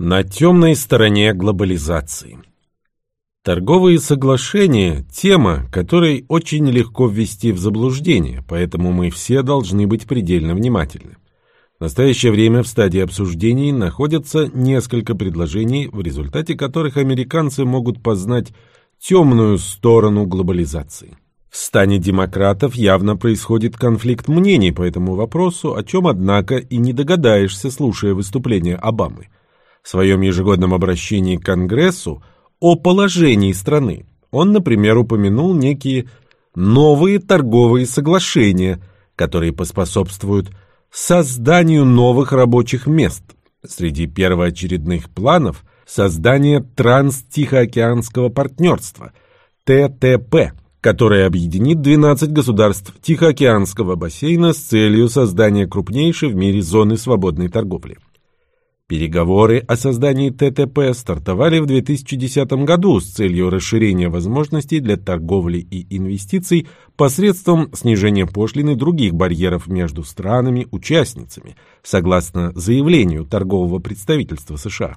На темной стороне глобализации. Торговые соглашения – тема, которой очень легко ввести в заблуждение, поэтому мы все должны быть предельно внимательны. В настоящее время в стадии обсуждений находятся несколько предложений, в результате которых американцы могут познать темную сторону глобализации. В стане демократов явно происходит конфликт мнений по этому вопросу, о чем, однако, и не догадаешься, слушая выступление Обамы – в своем ежегодном обращении к Конгрессу о положении страны. Он, например, упомянул некие новые торговые соглашения, которые поспособствуют созданию новых рабочих мест. Среди первоочередных планов – создание Транс-Тихоокеанского партнерства – ТТП, которое объединит 12 государств Тихоокеанского бассейна с целью создания крупнейшей в мире зоны свободной торговли. Переговоры о создании ТТП стартовали в 2010 году с целью расширения возможностей для торговли и инвестиций посредством снижения пошлин и других барьеров между странами-участницами, согласно заявлению торгового представительства США.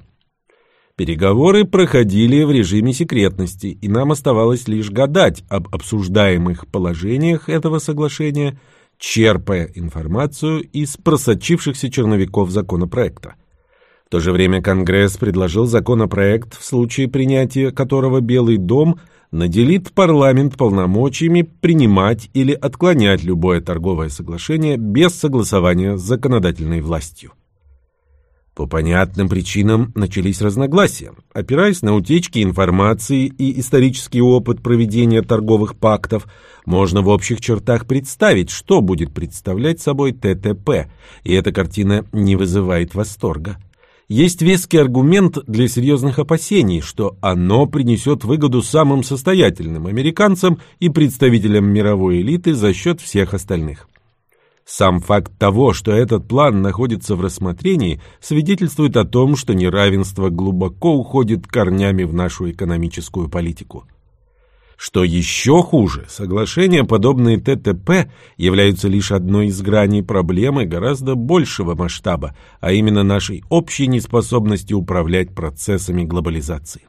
Переговоры проходили в режиме секретности, и нам оставалось лишь гадать об обсуждаемых положениях этого соглашения, черпая информацию из просочившихся черновиков законопроекта. В то же время Конгресс предложил законопроект, в случае принятия которого Белый дом наделит парламент полномочиями принимать или отклонять любое торговое соглашение без согласования с законодательной властью. По понятным причинам начались разногласия. Опираясь на утечки информации и исторический опыт проведения торговых пактов, можно в общих чертах представить, что будет представлять собой ТТП, и эта картина не вызывает восторга. Есть веский аргумент для серьезных опасений, что оно принесет выгоду самым состоятельным американцам и представителям мировой элиты за счет всех остальных. Сам факт того, что этот план находится в рассмотрении, свидетельствует о том, что неравенство глубоко уходит корнями в нашу экономическую политику. Что еще хуже, соглашения, подобные ТТП, являются лишь одной из граней проблемы гораздо большего масштаба, а именно нашей общей неспособности управлять процессами глобализации.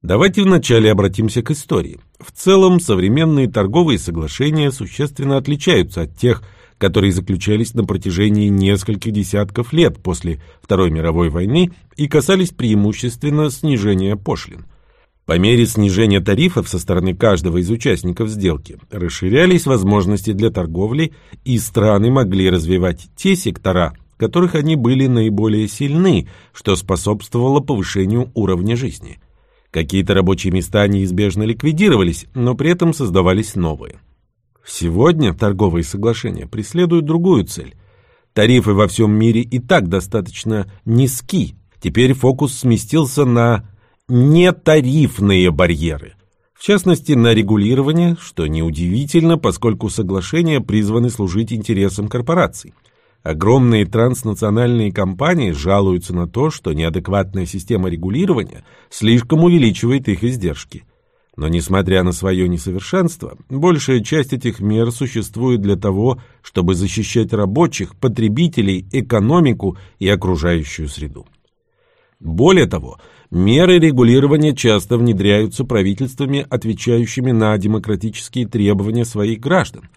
Давайте вначале обратимся к истории. В целом, современные торговые соглашения существенно отличаются от тех, которые заключались на протяжении нескольких десятков лет после Второй мировой войны и касались преимущественно снижения пошлин – по мере снижения тарифов со стороны каждого из участников сделки расширялись возможности для торговли, и страны могли развивать те сектора, в которых они были наиболее сильны, что способствовало повышению уровня жизни. Какие-то рабочие места неизбежно ликвидировались, но при этом создавались новые. Сегодня торговые соглашения преследуют другую цель. Тарифы во всем мире и так достаточно низки. Теперь фокус сместился на нетарифные барьеры, в частности на регулирование, что неудивительно, поскольку соглашения призваны служить интересам корпораций. Огромные транснациональные компании жалуются на то, что неадекватная система регулирования слишком увеличивает их издержки. Но несмотря на свое несовершенство, большая часть этих мер существует для того, чтобы защищать рабочих, потребителей, экономику и окружающую среду. Более того, меры регулирования часто внедряются правительствами, отвечающими на демократические требования своих граждан.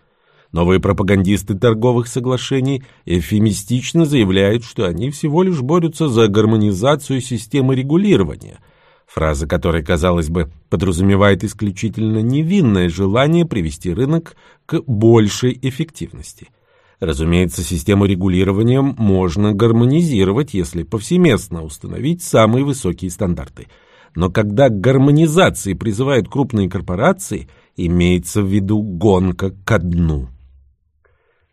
Новые пропагандисты торговых соглашений эвфемистично заявляют, что они всего лишь борются за гармонизацию системы регулирования, фраза которой, казалось бы, подразумевает исключительно невинное желание привести рынок к большей эффективности – Разумеется, систему регулирования можно гармонизировать, если повсеместно установить самые высокие стандарты. Но когда к гармонизации призывают крупные корпорации, имеется в виду гонка ко дну.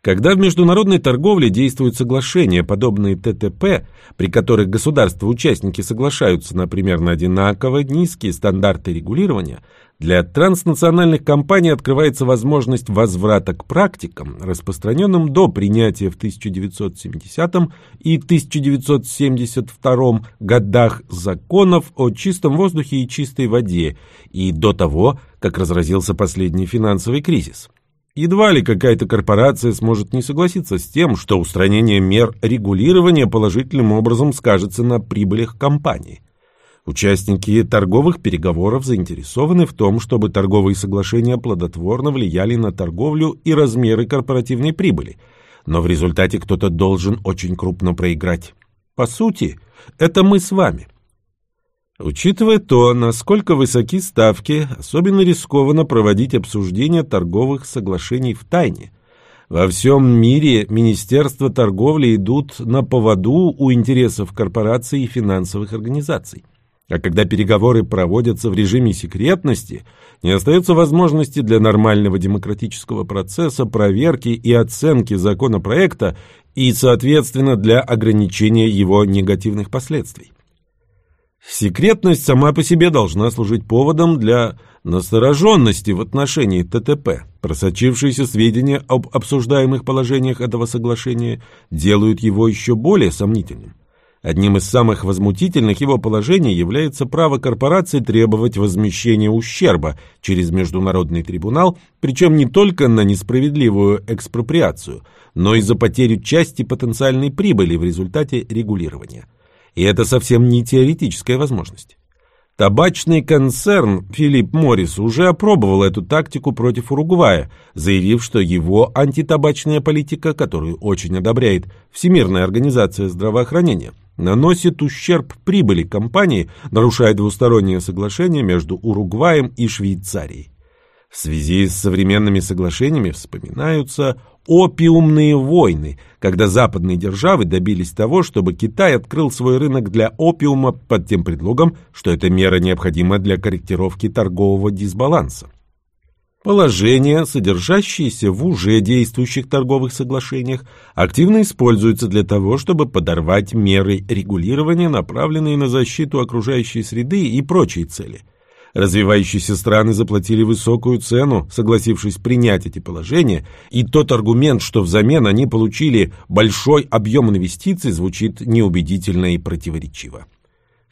Когда в международной торговле действуют соглашения, подобные ТТП, при которых государства-участники соглашаются, например, на одинаково низкие стандарты регулирования, для транснациональных компаний открывается возможность возврата к практикам, распространенным до принятия в 1970 и 1972 годах законов о чистом воздухе и чистой воде и до того, как разразился последний финансовый кризис. Едва ли какая-то корпорация сможет не согласиться с тем, что устранение мер регулирования положительным образом скажется на прибылях компании. Участники торговых переговоров заинтересованы в том, чтобы торговые соглашения плодотворно влияли на торговлю и размеры корпоративной прибыли, но в результате кто-то должен очень крупно проиграть. По сути, это мы с вами – Учитывая то, насколько высоки ставки, особенно рискованно проводить обсуждение торговых соглашений в тайне. Во всем мире Министерства торговли идут на поводу у интересов корпораций и финансовых организаций. А когда переговоры проводятся в режиме секретности, не остается возможности для нормального демократического процесса проверки и оценки законопроекта и, соответственно, для ограничения его негативных последствий. Секретность сама по себе должна служить поводом для настороженности в отношении ТТП. Просочившиеся сведения об обсуждаемых положениях этого соглашения делают его еще более сомнительным. Одним из самых возмутительных его положений является право корпорации требовать возмещения ущерба через международный трибунал, причем не только на несправедливую экспроприацию, но и за потерю части потенциальной прибыли в результате регулирования. И это совсем не теоретическая возможность. Табачный концерн Филипп Моррис уже опробовал эту тактику против Уругвая, заявив, что его антитабачная политика, которую очень одобряет Всемирная организация здравоохранения, наносит ущерб прибыли компании, нарушая двустороннее соглашение между Уругваем и Швейцарией. В связи с современными соглашениями вспоминаются опиумные войны, когда западные державы добились того, чтобы Китай открыл свой рынок для опиума под тем предлогом, что эта мера необходима для корректировки торгового дисбаланса. Положения, содержащиеся в уже действующих торговых соглашениях, активно используются для того, чтобы подорвать меры регулирования, направленные на защиту окружающей среды и прочие цели – Развивающиеся страны заплатили высокую цену, согласившись принять эти положения, и тот аргумент, что взамен они получили большой объем инвестиций, звучит неубедительно и противоречиво.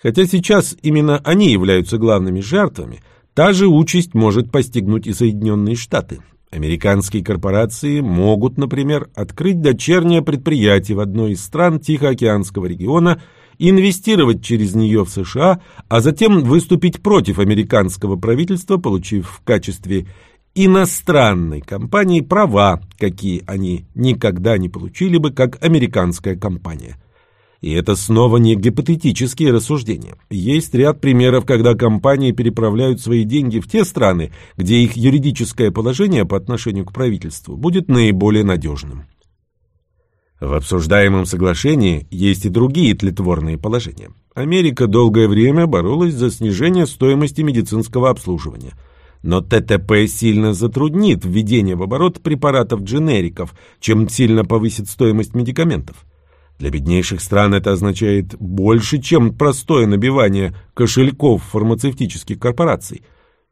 Хотя сейчас именно они являются главными жертвами, та же участь может постигнуть и Соединенные Штаты. Американские корпорации могут, например, открыть дочернее предприятие в одной из стран Тихоокеанского региона – инвестировать через нее в США, а затем выступить против американского правительства, получив в качестве иностранной компании права, какие они никогда не получили бы как американская компания. И это снова не гипотетические рассуждения. Есть ряд примеров, когда компании переправляют свои деньги в те страны, где их юридическое положение по отношению к правительству будет наиболее надежным. В обсуждаемом соглашении есть и другие тлетворные положения. Америка долгое время боролась за снижение стоимости медицинского обслуживания. Но ТТП сильно затруднит введение в оборот препаратов-дженериков, чем сильно повысит стоимость медикаментов. Для беднейших стран это означает больше, чем простое набивание кошельков фармацевтических корпораций.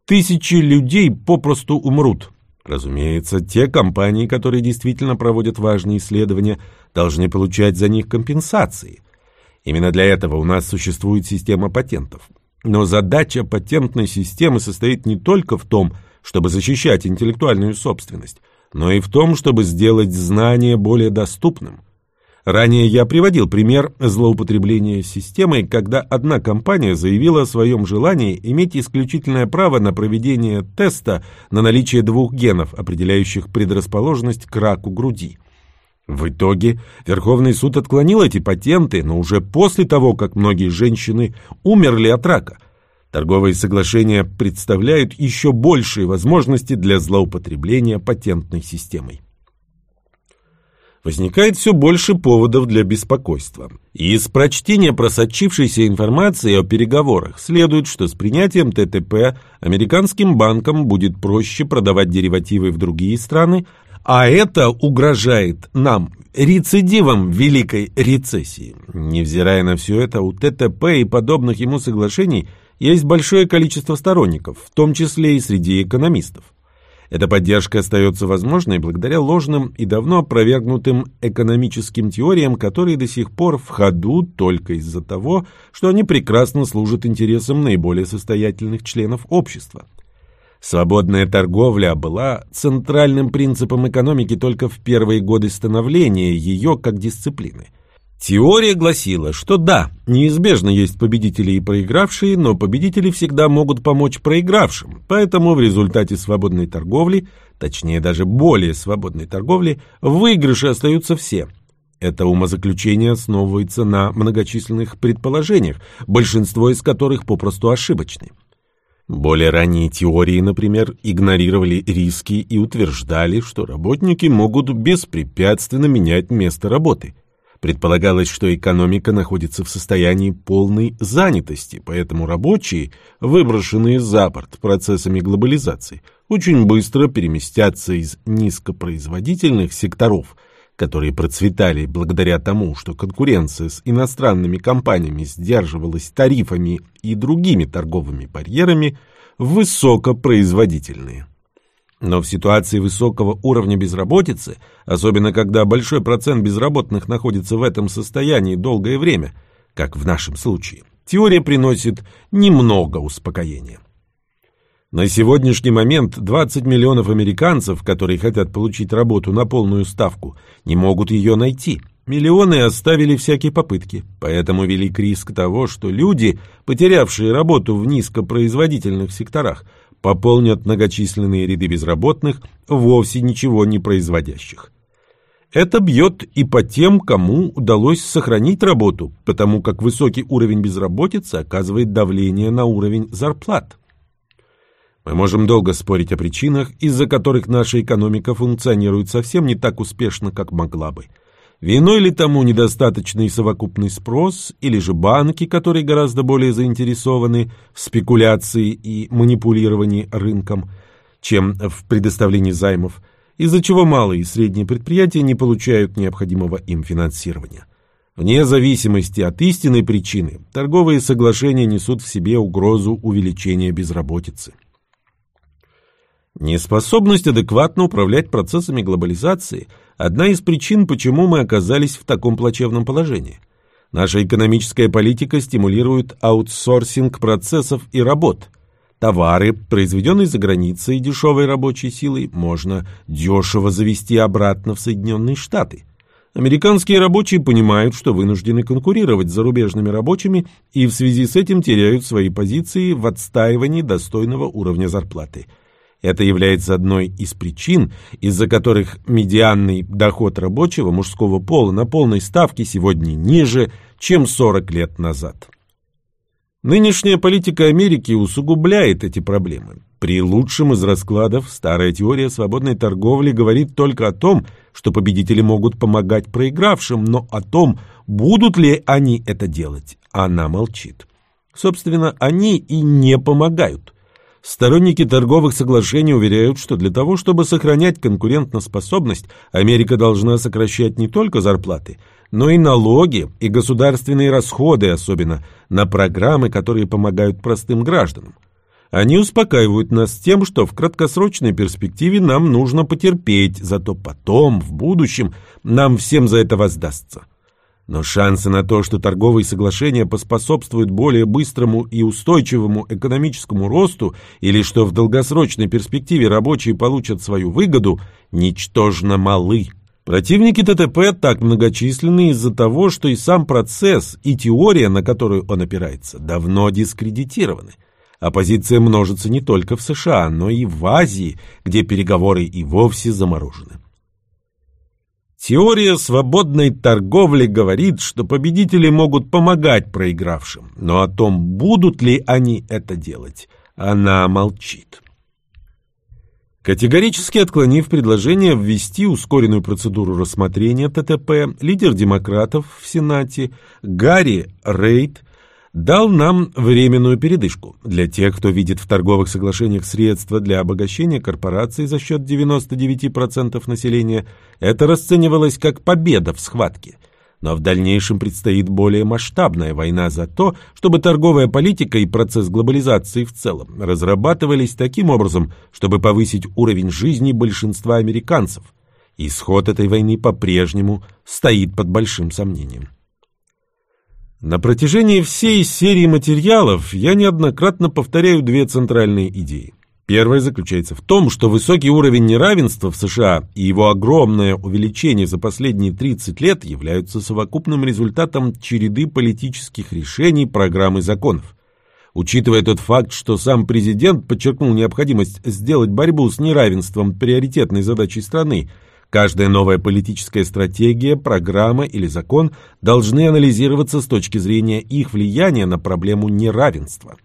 Тысячи людей попросту умрут, Разумеется, те компании, которые действительно проводят важные исследования, должны получать за них компенсации. Именно для этого у нас существует система патентов. Но задача патентной системы состоит не только в том, чтобы защищать интеллектуальную собственность, но и в том, чтобы сделать знание более доступным – Ранее я приводил пример злоупотребления системой, когда одна компания заявила о своем желании иметь исключительное право на проведение теста на наличие двух генов, определяющих предрасположенность к раку груди. В итоге Верховный суд отклонил эти патенты, но уже после того, как многие женщины умерли от рака. Торговые соглашения представляют еще большие возможности для злоупотребления патентной системой возникает все больше поводов для беспокойства. Из прочтения просочившейся информации о переговорах следует, что с принятием ТТП американским банкам будет проще продавать деривативы в другие страны, а это угрожает нам рецидивом великой рецессии. Невзирая на все это, у ТТП и подобных ему соглашений есть большое количество сторонников, в том числе и среди экономистов. Эта поддержка остается возможной благодаря ложным и давно опровергнутым экономическим теориям, которые до сих пор в ходу только из-за того, что они прекрасно служат интересам наиболее состоятельных членов общества. Свободная торговля была центральным принципом экономики только в первые годы становления ее как дисциплины. Теория гласила, что да, неизбежно есть победители и проигравшие, но победители всегда могут помочь проигравшим, поэтому в результате свободной торговли, точнее даже более свободной торговли, в выигрыше остаются все. Это умозаключение основывается на многочисленных предположениях, большинство из которых попросту ошибочны. Более ранние теории, например, игнорировали риски и утверждали, что работники могут беспрепятственно менять место работы. Предполагалось, что экономика находится в состоянии полной занятости, поэтому рабочие, выброшенные за борт процессами глобализации, очень быстро переместятся из низкопроизводительных секторов – которые процветали благодаря тому, что конкуренция с иностранными компаниями сдерживалась тарифами и другими торговыми барьерами, высокопроизводительные. Но в ситуации высокого уровня безработицы, особенно когда большой процент безработных находится в этом состоянии долгое время, как в нашем случае, теория приносит немного успокоения. На сегодняшний момент 20 миллионов американцев, которые хотят получить работу на полную ставку, не могут ее найти. Миллионы оставили всякие попытки, поэтому велик риск того, что люди, потерявшие работу в низкопроизводительных секторах, пополнят многочисленные ряды безработных, вовсе ничего не производящих. Это бьет и по тем, кому удалось сохранить работу, потому как высокий уровень безработицы оказывает давление на уровень зарплат. Мы можем долго спорить о причинах, из-за которых наша экономика функционирует совсем не так успешно, как могла бы. Виной ли тому недостаточный совокупный спрос, или же банки, которые гораздо более заинтересованы в спекуляции и манипулировании рынком, чем в предоставлении займов, из-за чего малые и средние предприятия не получают необходимого им финансирования. Вне зависимости от истинной причины, торговые соглашения несут в себе угрозу увеличения безработицы. Неспособность адекватно управлять процессами глобализации – одна из причин, почему мы оказались в таком плачевном положении. Наша экономическая политика стимулирует аутсорсинг процессов и работ. Товары, произведенные за границей дешевой рабочей силой, можно дешево завести обратно в Соединенные Штаты. Американские рабочие понимают, что вынуждены конкурировать с зарубежными рабочими и в связи с этим теряют свои позиции в отстаивании достойного уровня зарплаты – это является одной из причин, из-за которых медианный доход рабочего мужского пола на полной ставке сегодня ниже, чем 40 лет назад. Нынешняя политика Америки усугубляет эти проблемы. При лучшем из раскладов старая теория свободной торговли говорит только о том, что победители могут помогать проигравшим, но о том, будут ли они это делать, она молчит. Собственно, они и не помогают. Сторонники торговых соглашений уверяют, что для того, чтобы сохранять конкурентоспособность, Америка должна сокращать не только зарплаты, но и налоги и государственные расходы, особенно на программы, которые помогают простым гражданам. Они успокаивают нас тем, что в краткосрочной перспективе нам нужно потерпеть, зато потом, в будущем, нам всем за это воздастся. Но шансы на то, что торговые соглашения поспособствуют более быстрому и устойчивому экономическому росту или что в долгосрочной перспективе рабочие получат свою выгоду, ничтожно малы. Противники ТТП так многочисленны из-за того, что и сам процесс, и теория, на которую он опирается, давно дискредитированы. Оппозиция множится не только в США, но и в Азии, где переговоры и вовсе заморожены. Теория свободной торговли говорит, что победители могут помогать проигравшим, но о том, будут ли они это делать, она молчит. Категорически отклонив предложение ввести ускоренную процедуру рассмотрения ТТП, лидер демократов в Сенате Гарри Рейд дал нам временную передышку. Для тех, кто видит в торговых соглашениях средства для обогащения корпораций за счет 99% населения, это расценивалось как победа в схватке. Но в дальнейшем предстоит более масштабная война за то, чтобы торговая политика и процесс глобализации в целом разрабатывались таким образом, чтобы повысить уровень жизни большинства американцев. Исход этой войны по-прежнему стоит под большим сомнением. На протяжении всей серии материалов я неоднократно повторяю две центральные идеи. Первое заключается в том, что высокий уровень неравенства в США и его огромное увеличение за последние 30 лет являются совокупным результатом череды политических решений, программ и законов. Учитывая тот факт, что сам президент подчеркнул необходимость сделать борьбу с неравенством приоритетной задачей страны, каждая новая политическая стратегия, программа или закон должны анализироваться с точки зрения их влияния на проблему неравенства.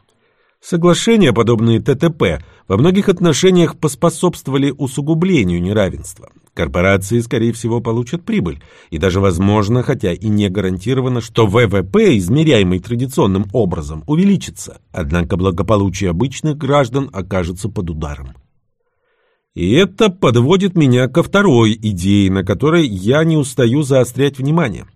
Соглашения, подобные ТТП, во многих отношениях поспособствовали усугублению неравенства. Корпорации, скорее всего, получат прибыль, и даже возможно, хотя и не гарантировано, что ВВП, измеряемый традиционным образом, увеличится, однако благополучие обычных граждан окажется под ударом. И это подводит меня ко второй идее, на которой я не устаю заострять внимание.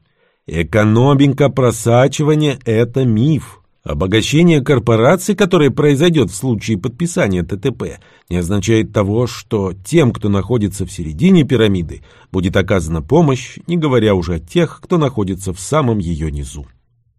Экономика просачивания – это миф – Обогащение корпораций, которое произойдет в случае подписания ТТП, не означает того, что тем, кто находится в середине пирамиды, будет оказана помощь, не говоря уже о тех, кто находится в самом ее низу.